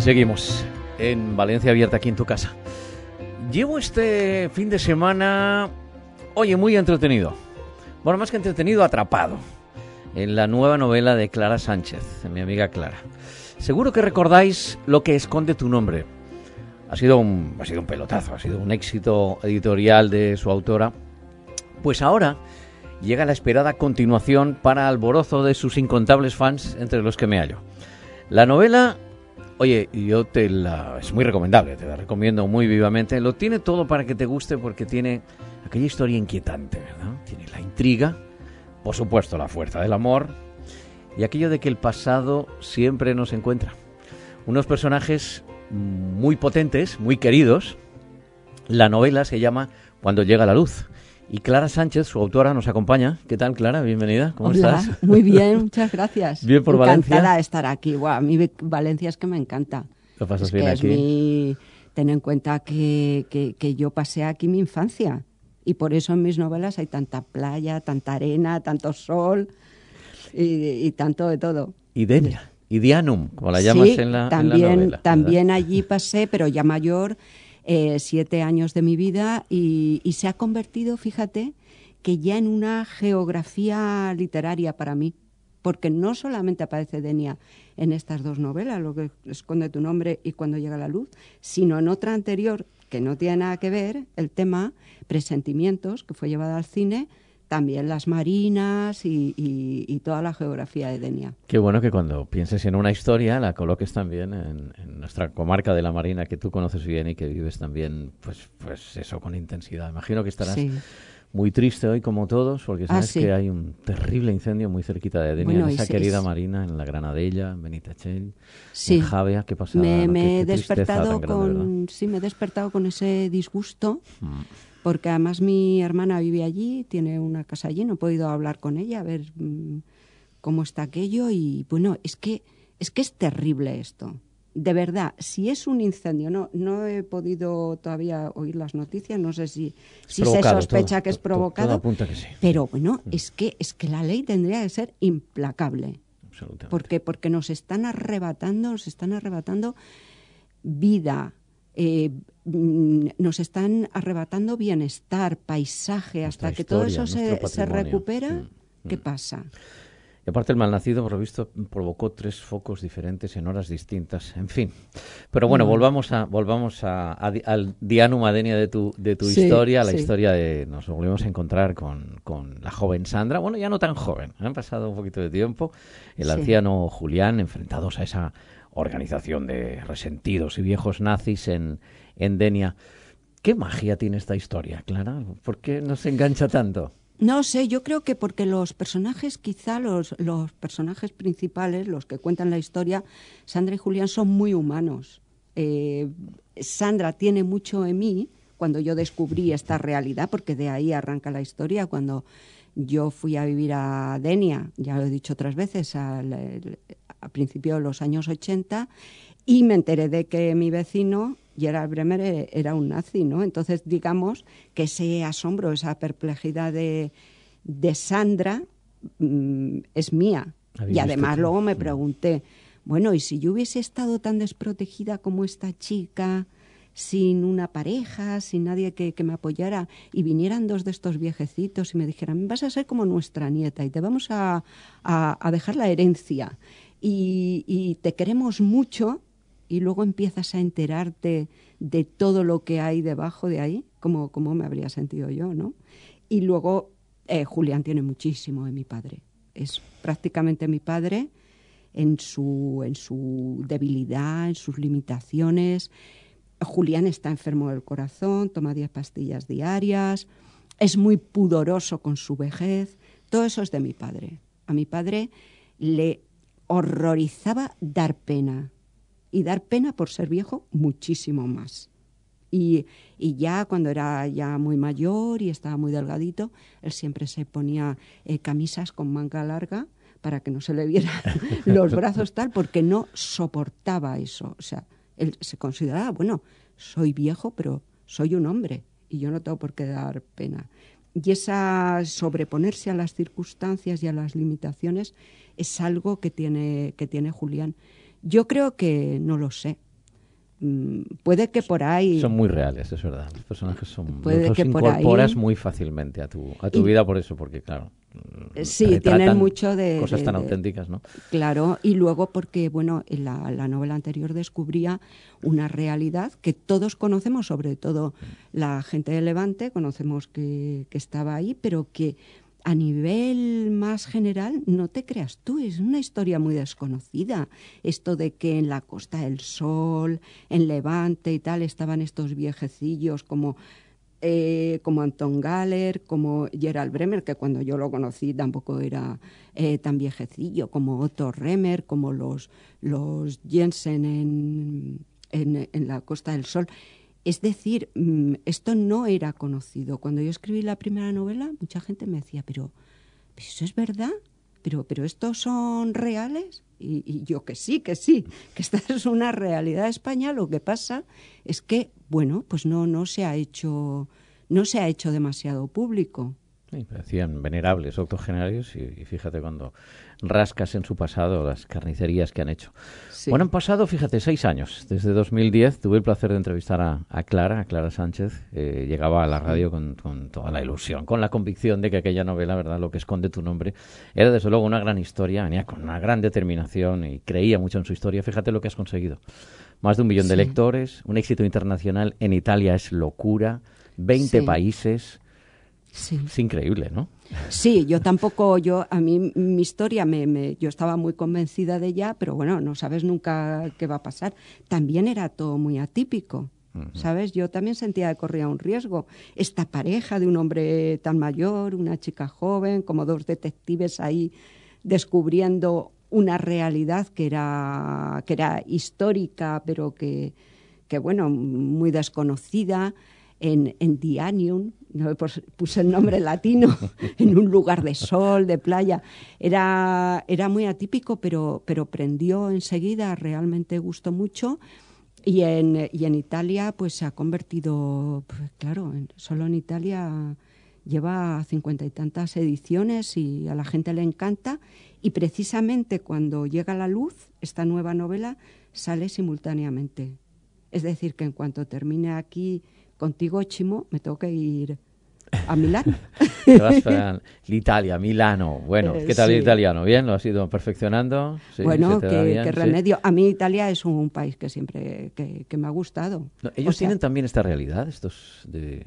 Seguimos en Valencia Abierta, aquí en tu casa. Llevo este fin de semana, oye, muy entretenido. Bueno, más que entretenido, atrapado. En la nueva novela de Clara Sánchez, mi amiga Clara. Seguro que recordáis lo que esconde tu nombre. Ha sido ha sido un pelotazo, ha sido un éxito editorial de su autora. Pues ahora llega la esperada continuación para alborozo de sus incontables fans, entre los que me hallo. La novela Oye, yo te la... es muy recomendable, te la recomiendo muy vivamente. Lo tiene todo para que te guste porque tiene aquella historia inquietante, ¿verdad? Tiene la intriga, por supuesto la fuerza del amor y aquello de que el pasado siempre nos encuentra. Unos personajes muy potentes, muy queridos. La novela se llama Cuando llega la luz y Clara Sánchez, su autora, nos acompaña. ¿Qué tal, Clara? Bienvenida. ¿Cómo estás? Muy bien, muchas gracias. bien por Encantada Valencia. Encantada de estar aquí. Guau, a mí Valencia es que me encanta. ¿Lo pasas es bien que aquí? Es mi... Ten en cuenta que, que, que yo pasé aquí mi infancia y por eso en mis novelas hay tanta playa, tanta arena, tanto sol y, y tanto de todo. Y Denia, y Dianum, como la llamas sí, en, la, también, en la novela. También ¿verdad? allí pasé, pero ya mayor, eh, siete años de mi vida y, y se ha convertido, fíjate, que ya en una geografía literaria para mí, porque no solamente aparece Denia en estas dos novelas, lo que esconde tu nombre y cuando llega la luz, sino en otra anterior que no tiene nada que ver, el tema Presentimientos, que fue llevada al cine, también las marinas y, y, y, toda la geografía de Denia. Qué bueno que cuando pienses en una historia la coloques también en, en, nuestra comarca de la Marina que tú conoces bien y que vives también, pues, pues eso con intensidad. Imagino que estarás sí. muy triste hoy como todos porque sabes ah, sí. que hay un terrible incendio muy cerquita de Denia, bueno, en esa es, querida es... Marina, en la Granadella, en Benitachell, sí. en Javea, ¿qué pasa? Me, me he despertado grande, con, sí, me he despertado con ese disgusto. Mm porque además mi hermana vive allí, tiene una casa allí, no he podido hablar con ella, a ver mmm, cómo está aquello y bueno, es que es que es terrible esto. De verdad, si es un incendio, no no he podido todavía oír las noticias, no sé si, si se sospecha todo, que es todo, provocado, todo que sí. pero bueno, es que es que la ley tendría que ser implacable. Porque porque nos están arrebatando, nos están arrebatando vida, eh, nos están arrebatando bienestar, paisaje, hasta nuestra que historia, todo eso se, se, recupera, mm, ¿qué mm. pasa? Y aparte el malnacido, por lo visto, provocó tres focos diferentes en horas distintas. En fin. Pero bueno, mm. volvamos a volvamos a, a, al Dianum Adenia de tu, de tu sí, historia, la sí. historia de... Nos volvemos a encontrar con, con, la joven Sandra. Bueno, ya no tan joven, han pasado un poquito de tiempo. El sí. anciano Julián, enfrentados a esa organización de resentidos y viejos nazis en, en Denia. ¿Qué magia tiene esta historia, Clara? ¿Por qué nos engancha tanto? No sé, yo creo que porque los personajes, quizá los, los personajes principales, los que cuentan la historia, Sandra y Julián, son muy humanos. Eh, Sandra tiene mucho en mí cuando yo descubrí esta realidad, porque de ahí arranca la historia, cuando yo fui a vivir a Denia, ya lo he dicho otras veces, al, a principios de los años 80, y me enteré de que mi vecino Gerard Bremer era un nazi, ¿no? Entonces, digamos que ese asombro, esa perplejidad de, de Sandra mmm, es mía. Y además luego me pregunté, bueno, ¿y si yo hubiese estado tan desprotegida como esta chica, sin una pareja, sin nadie que, que me apoyara, y vinieran dos de estos viejecitos y me dijeran, vas a ser como nuestra nieta y te vamos a, a, a dejar la herencia y, te queremos mucho, y luego empiezas a enterarte de todo lo que hay debajo de ahí, como, como me habría sentido yo, ¿no? Y luego eh, Julián tiene muchísimo de mi padre. Es prácticamente mi padre en su, en su debilidad, en sus limitaciones. Julián está enfermo del corazón, toma 10 pastillas diarias, es muy pudoroso con su vejez. Todo eso es de mi padre. A mi padre le horrorizaba dar pena, y dar pena por ser viejo muchísimo más. Y, y, ya cuando era ya muy mayor y estaba muy delgadito, él siempre se ponía eh, camisas con manga larga para que no se le vieran los brazos tal, porque no soportaba eso. O sea, él se consideraba, bueno, soy viejo, pero soy un hombre y yo no tengo por qué dar pena. Y esa sobreponerse a las circunstancias y a las limitaciones es algo que tiene, que tiene Julián Yo creo que no lo sé. Mm, puede que por ahí. Son muy reales, es verdad. Los personajes son. Puede los que por incorporas ahí- muy fácilmente a tu, a tu Y- vida por eso, porque claro. Eh, sí, tienen mucho de- Cosas de- tan de- auténticas, ¿no? Claro, y luego porque, bueno, en la, la novela anterior descubría una realidad que todos conocemos, sobre todo la gente de Levante, conocemos que, que estaba ahí, pero que a nivel más general no te creas tú, es una historia muy desconocida. Esto de que en la Costa del Sol, en Levante y tal, estaban estos viejecillos como eh, como Anton Galler, como Gerald Bremer, que cuando yo lo conocí tampoco era eh, tan viejecillo, como Otto Remer, como los, Jensen en, en, la Costa del Sol. Es decir, mm, esto no era conocido. Cuando yo escribí la primera novela, mucha gente me decía, ¿pero ¿eso es verdad? ¿Pero, pero estos son reales? Y, yo que sí, que sí, que esta es una realidad España. Lo que pasa es que, bueno, pues no, no se ha hecho, no se ha hecho demasiado público. Parecían venerables, octogenarios, y, y fíjate cuando rascas en su pasado las carnicerías que han hecho. Sí. Bueno, han pasado, fíjate, seis años. Desde 2010 tuve el placer de entrevistar a, a Clara, a Clara Sánchez. Eh, llegaba a la radio con, con toda la ilusión, con la convicción de que aquella novela, ¿verdad? Lo que esconde tu nombre, era desde luego una gran historia, venía con una gran determinación y creía mucho en su historia. Fíjate lo que has conseguido. Más de un millón de lectores, un éxito internacional en Italia es locura, 20 Sí. países. Sí. Es increíble, ¿no? Sí, yo tampoco, yo a mí mi historia me, me- yo estaba muy convencida de ella, pero bueno, no sabes nunca qué va a pasar. También era todo muy atípico, ¿sabes? Yo también sentía que corría un riesgo. Esta pareja de un hombre tan mayor, una chica joven, como dos detectives ahí descubriendo una realidad que era que era histórica, pero que que bueno, muy desconocida en, en Dianium, no Pues puse el nombre latino, en un lugar de sol, de playa. Era, era muy atípico, pero, pero prendió enseguida, realmente gustó mucho. Y en, y en Italia, pues se ha convertido, pues, claro, en- solo en Italia lleva cincuenta y tantas ediciones y a la gente le encanta. Y precisamente cuando llega a la luz, esta nueva novela sale simultáneamente. Es decir, que en cuanto termine aquí contigo, Chimo, me tengo que ir a Milán. Te vas para Italia, Milano. Bueno, Eh, ¿qué tal el italiano? ¿Bien? ¿Lo has ido perfeccionando? Sí, bueno, ¿se te da qué, Sí. remedio. A mí Italia es un país que siempre que, que me ha gustado. No, ellos O sea, tienen también esta realidad, estos de,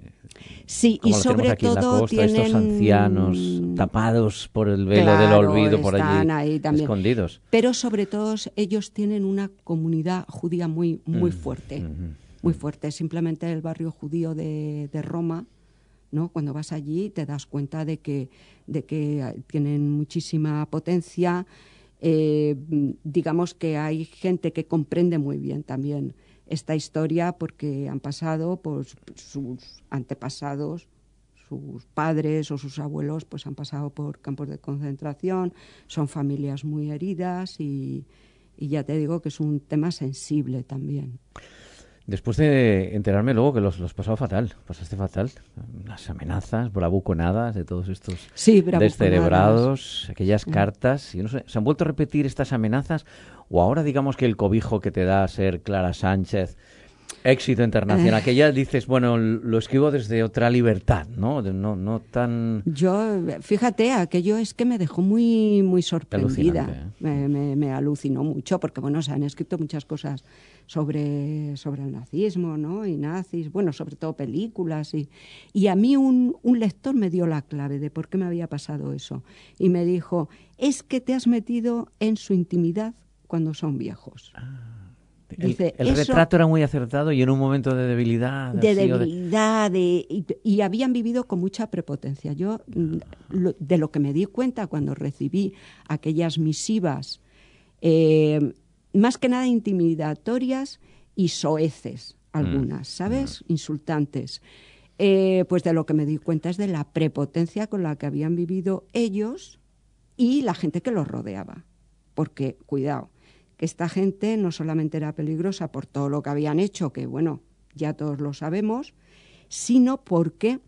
Sí, como y sobre aquí en la todo costa, tienen estos ancianos tapados por el velo del olvido por están allí, ahí también. escondidos. Pero sobre todo ellos tienen una comunidad judía muy, muy Mm, fuerte, ujú, muy fuerte. Simplemente el barrio judío de, Roma, ¿no? Cuando vas allí te das cuenta de que, de que tienen muchísima potencia. Eh, digamos que hay gente que comprende muy bien también esta historia porque han pasado por sus antepasados, sus padres o sus abuelos pues han pasado por campos de concentración, son familias muy heridas y ya te digo que es un tema sensible también. Después de enterarme luego que los, los pasado fatal, pasaste fatal, las amenazas, bravuconadas de todos estos Sí, descerebrados, aquellas cartas, y no sé, ¿se han vuelto a repetir estas amenazas? ¿O ahora digamos que el cobijo que te da ser Clara Sánchez, éxito internacional, que ya dices, bueno, lo escribo desde otra libertad, ¿no? No, no tan... Yo, fíjate, aquello es que me dejó muy, muy sorprendida. ¿eh? Me, me- me alucinó mucho porque, bueno, se han escrito muchas cosas sobre, sobre el nazismo, ¿no? Y nazis, bueno, sobre todo películas. Y, y a mí un, un lector me dio la clave de por qué me había pasado eso. Y me dijo, es que te has metido en su intimidad cuando son viejos. El, Dice, el eso- retrato era muy acertado y en un momento de debilidad. de debilidad de- y, y habían vivido con mucha prepotencia. Yo mm, lo- de lo que me di cuenta cuando recibí aquellas misivas, eh, más que nada intimidatorias y soeces, algunas, ¿sabes? Insultantes. Eh, pues de lo que me di cuenta es de la prepotencia con la que habían vivido ellos y la gente que los rodeaba. Porque, cuidado, esta gente no solamente era peligrosa por todo lo que habían hecho, que bueno, ya todos lo sabemos, sino porque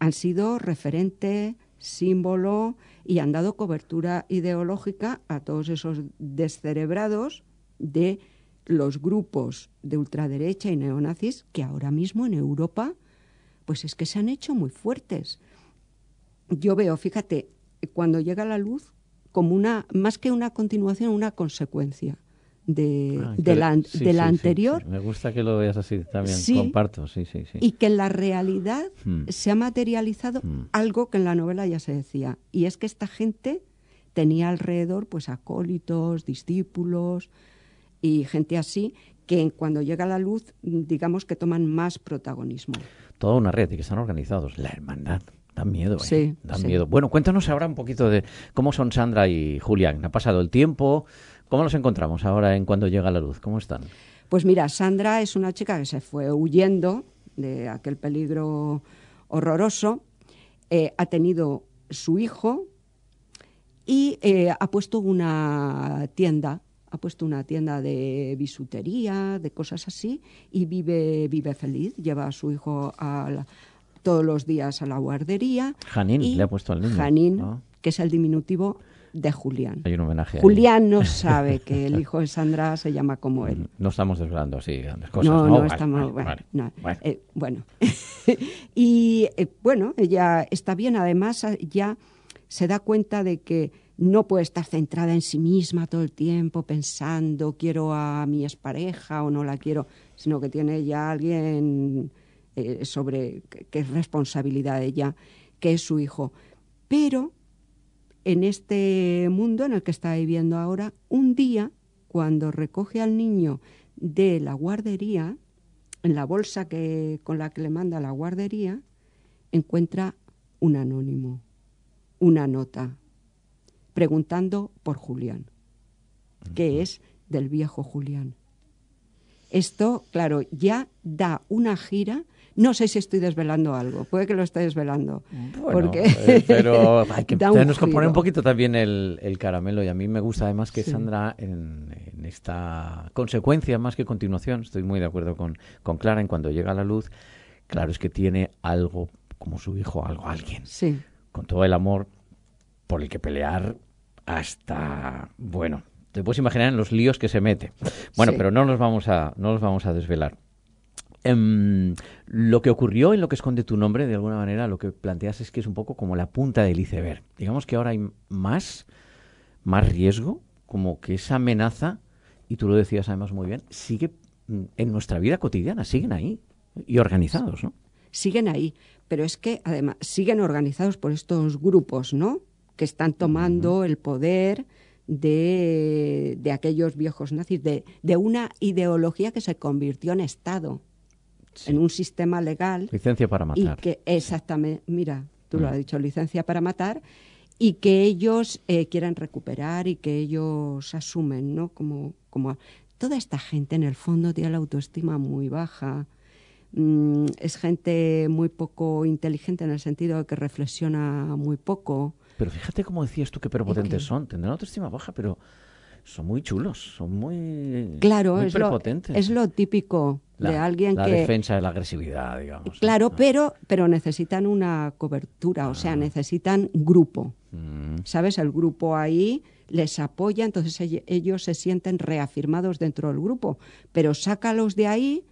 han sido referente, símbolo y han dado cobertura ideológica a todos esos descerebrados de los grupos de ultraderecha y neonazis que ahora mismo en Europa, pues es que se han hecho muy fuertes. Yo veo, fíjate, cuando llega la luz, como una, más que una continuación, una consecuencia de, Ah, de la, sí, de la sí, anterior sí. Me gusta que lo veas así también. Comparto, sí, sí, sí. y que en la realidad Hmm. se ha materializado Hmm. algo que en la novela ya se decía, y es que esta gente tenía alrededor pues acólitos, discípulos y gente así que cuando llega la luz, digamos que toman más protagonismo. Toda una red y que están organizados. La hermandad. Da miedo, ¿eh? Sí, Da sí. miedo. Bueno, cuéntanos ahora un poquito de cómo son Sandra y Julián. Ha pasado el tiempo. ¿Cómo los encontramos ahora en cuando llega la luz? ¿Cómo están? Pues mira, Sandra es una chica que se fue huyendo de aquel peligro horroroso, eh, ha tenido su hijo y eh, ha puesto una tienda, ha puesto una tienda de bisutería, de cosas así, y vive, vive feliz, lleva a su hijo a la- todos los días a la guardería. Janín le ha puesto al niño. Janín, que es el diminutivo de Julián. Hay un homenaje. ahí. Julián no sabe que el hijo de Sandra se llama como él. No estamos desvelando así grandes cosas. no, No, no, Vale, estamos. vale, bueno, vale. no, Bueno. eh, bueno. y eh, bueno, ella está bien, además ah, ya se da cuenta de que no puede estar centrada en sí misma todo el tiempo pensando quiero a mi expareja o no la quiero, sino que tiene ya alguien eh, sobre que, que es responsabilidad de ella, que es su hijo. Pero en este mundo en el que está viviendo ahora, un día, cuando recoge al niño de la guardería, en la bolsa que, con la que le manda a la guardería, encuentra un anónimo, una nota, preguntando por Julián, que es del viejo Julián. Esto, claro, ya da una gira. No sé si estoy desvelando algo, puede que lo esté desvelando. Bueno, porque eh, pero hay que tenemos que poner un poquito también el, el caramelo y a mí me gusta además que Sí. Sandra en, en esta consecuencia más que continuación, estoy muy de acuerdo con, con Clara en cuando llega a la luz, claro es que tiene algo como su hijo, algo, alguien, Sí, con todo el amor por el que pelear hasta, bueno, te puedes imaginar en los líos que se mete. Bueno, Sí. pero no nos vamos a, no nos vamos a desvelar. Em, lo que ocurrió en lo que esconde tu nombre, de alguna manera, lo que planteas es que es un poco como la punta del iceberg. Digamos que ahora hay más, más riesgo, como que esa amenaza, y tú lo decías además muy bien, sigue mm, en nuestra vida cotidiana, siguen ahí y organizados, ¿no? siguen ahí, pero es que además siguen organizados por estos grupos, ¿no? Que están tomando el poder de, de aquellos viejos nazis, de, de una ideología que se convirtió en Estado, en un sistema legal Licencia para y matar. que exactamente, mira, tú lo Mm. has dicho, licencia para matar y que ellos eh, quieren recuperar y que ellos asumen, ¿no? Como, como toda esta gente en el fondo tiene la autoestima muy baja, mm, es gente muy poco inteligente en el sentido de que reflexiona muy poco. Pero fíjate cómo decías tú que prepotentes son. Tendrán autoestima baja, pero son muy chulos, son muy, Claro, muy es lo, es lo típico la, de alguien la que defensa de la agresividad, digamos. Claro, Ah. pero, pero necesitan una cobertura, o sea, necesitan grupo. Mm, ¿Sabes? El grupo ahí les apoya, entonces ell- ellos se sienten reafirmados dentro del grupo. Pero sácalos de ahí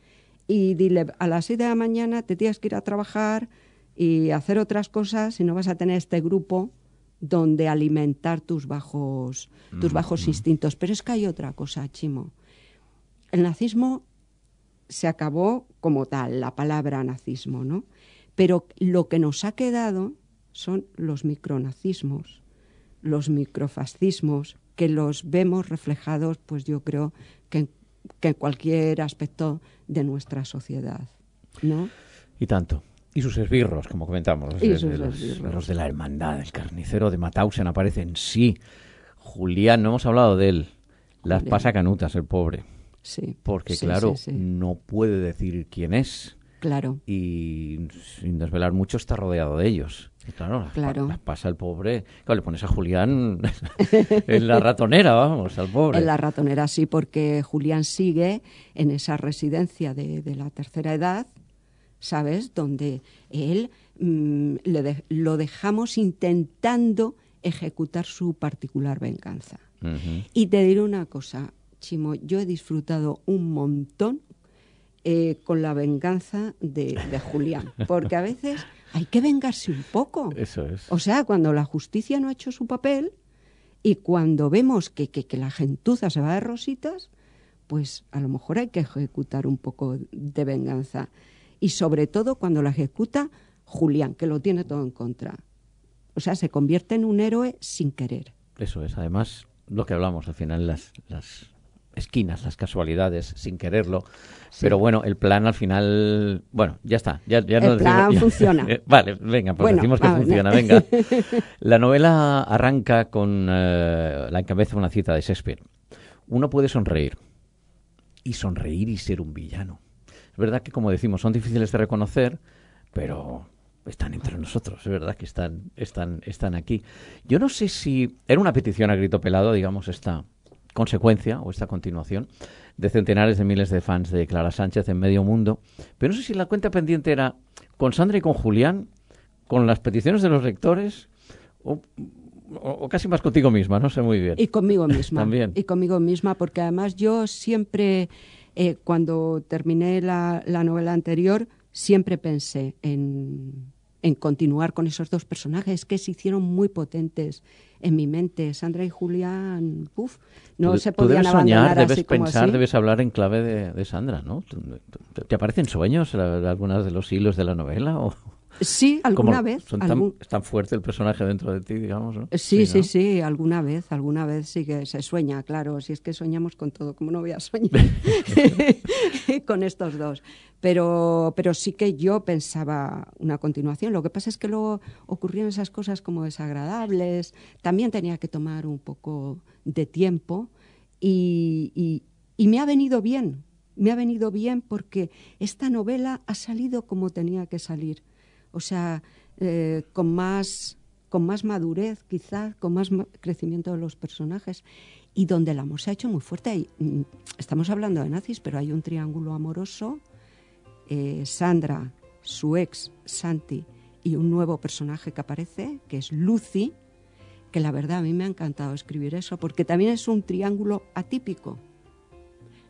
y dile, a las 6 de la mañana te tienes que ir a trabajar y hacer otras cosas y no vas a tener este grupo donde alimentar tus bajos, tus bajos instintos. Pero es que hay otra cosa, Chimo. El nazismo se acabó como tal, la palabra nazismo, ¿no? Pero lo que nos ha quedado son los micronazismos, los microfascismos, que los vemos reflejados, pues yo creo que en, que en cualquier aspecto de nuestra sociedad, ¿no? Y tanto. Y sus esbirros, como comentamos. los Y de- sus de los, esbirros. de la hermandad. El carnicero de Mauthausen aparece en sí. Julián, no hemos hablado de él. Las Julián. pasa canutas, el pobre. Sí. Porque, sí, claro, sí, sí. no puede decir quién es. Claro. y sin desvelar mucho está rodeado de ellos. Y claro, las, pa- Claro. las pasa el pobre. Claro, le pones a Julián en la ratonera, vamos, al pobre. En la ratonera sí, porque Julián sigue en esa residencia de, de la tercera edad, ¿sabes? Donde él mm, le de- lo dejamos intentando ejecutar su particular venganza. Y te diré una cosa, Chimo, yo he disfrutado un montón eh, con la venganza de, Julián, porque a veces hay que vengarse un poco. Eso es. O sea, cuando la justicia no ha hecho su papel y cuando vemos que, que, que la gentuza se va de rositas, pues a lo mejor hay que ejecutar un poco de venganza. Y sobre todo cuando la ejecuta Julián, que lo tiene todo en contra. O sea, se convierte en un héroe sin querer. Eso es, además, lo que hablamos al final, las, las esquinas, las casualidades, sin quererlo. Pero bueno, el plan al final, bueno, ya está. Ya, ya el plan funciona. vale, venga, pues decimos que funciona, venga. La novela arranca con eh, la encabeza una cita de Shakespeare. Uno puede sonreír y sonreír y ser un villano. Es verdad que, como decimos, son difíciles de reconocer, pero están entre nosotros, es verdad que están, están, están aquí. Yo no sé si era una petición a grito pelado, digamos, esta consecuencia o esta continuación de centenares de miles de fans de Clara Sánchez en medio mundo, pero no sé si la cuenta pendiente era con Sandra y con Julián, con las peticiones de los lectores o, casi más contigo misma, no sé muy bien. Y conmigo misma. También. Y conmigo misma, porque además yo siempre, eh, cuando terminé la novela anterior, siempre pensé en, continuar con esos dos personajes que se hicieron muy potentes en mi mente. Sandra y Julián, uff, no se podían debes soñar, debes pensar, debes hablar en clave de, Sandra, ¿no? ¿Te aparecen sueños algunas de los hilos de la novela? O... Sí, alguna vez. Son tan, es tan fuerte el personaje dentro de ti, digamos. ¿no? Sí, sí, sí, alguna vez, alguna vez sí que se sueña, claro. Si es que soñamos con todo, ¿cómo no voy a soñar con estos dos? Pero, pero sí que yo pensaba una continuación. Lo que pasa es que luego ocurrieron esas cosas como desagradables. También tenía que tomar un poco de tiempo y, y, y me ha venido bien. Me ha venido bien porque esta novela ha salido como tenía que salir o sea, eh, con, más, con más madurez quizás, con más crecimiento de los personajes y donde el amor se ha hecho muy fuerte. Mm, estamos hablando de nazis, pero hay un triángulo amoroso, eh, Sandra, su ex, Santi, y un nuevo personaje que aparece, que es Lucy, que la verdad a mí me ha encantado escribir eso, porque también es un triángulo atípico,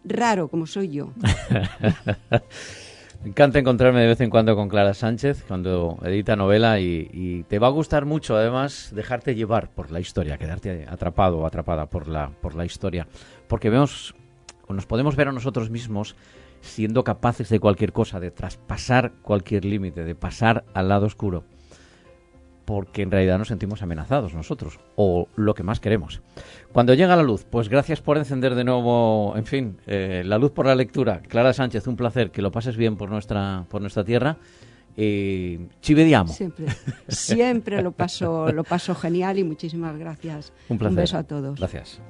raro como soy yo. Me encanta encontrarme de vez en cuando con Clara Sánchez cuando edita novela y, te va a gustar mucho además dejarte llevar por la historia, quedarte atrapado o atrapada por la, por la historia, porque vemos o nos podemos ver a nosotros mismos siendo capaces de cualquier cosa, de traspasar cualquier límite, de pasar al lado oscuro porque en realidad nos sentimos amenazados nosotros, o lo que más queremos. Cuando llega la luz, pues gracias por encender de nuevo, en fin, eh, la luz por la lectura. Clara Sánchez, un placer, que lo pases bien por nuestra, por nuestra tierra. y chivediamo. Siempre, siempre lo paso, lo paso genial y muchísimas gracias. Un placer. Un beso a todos. Gracias.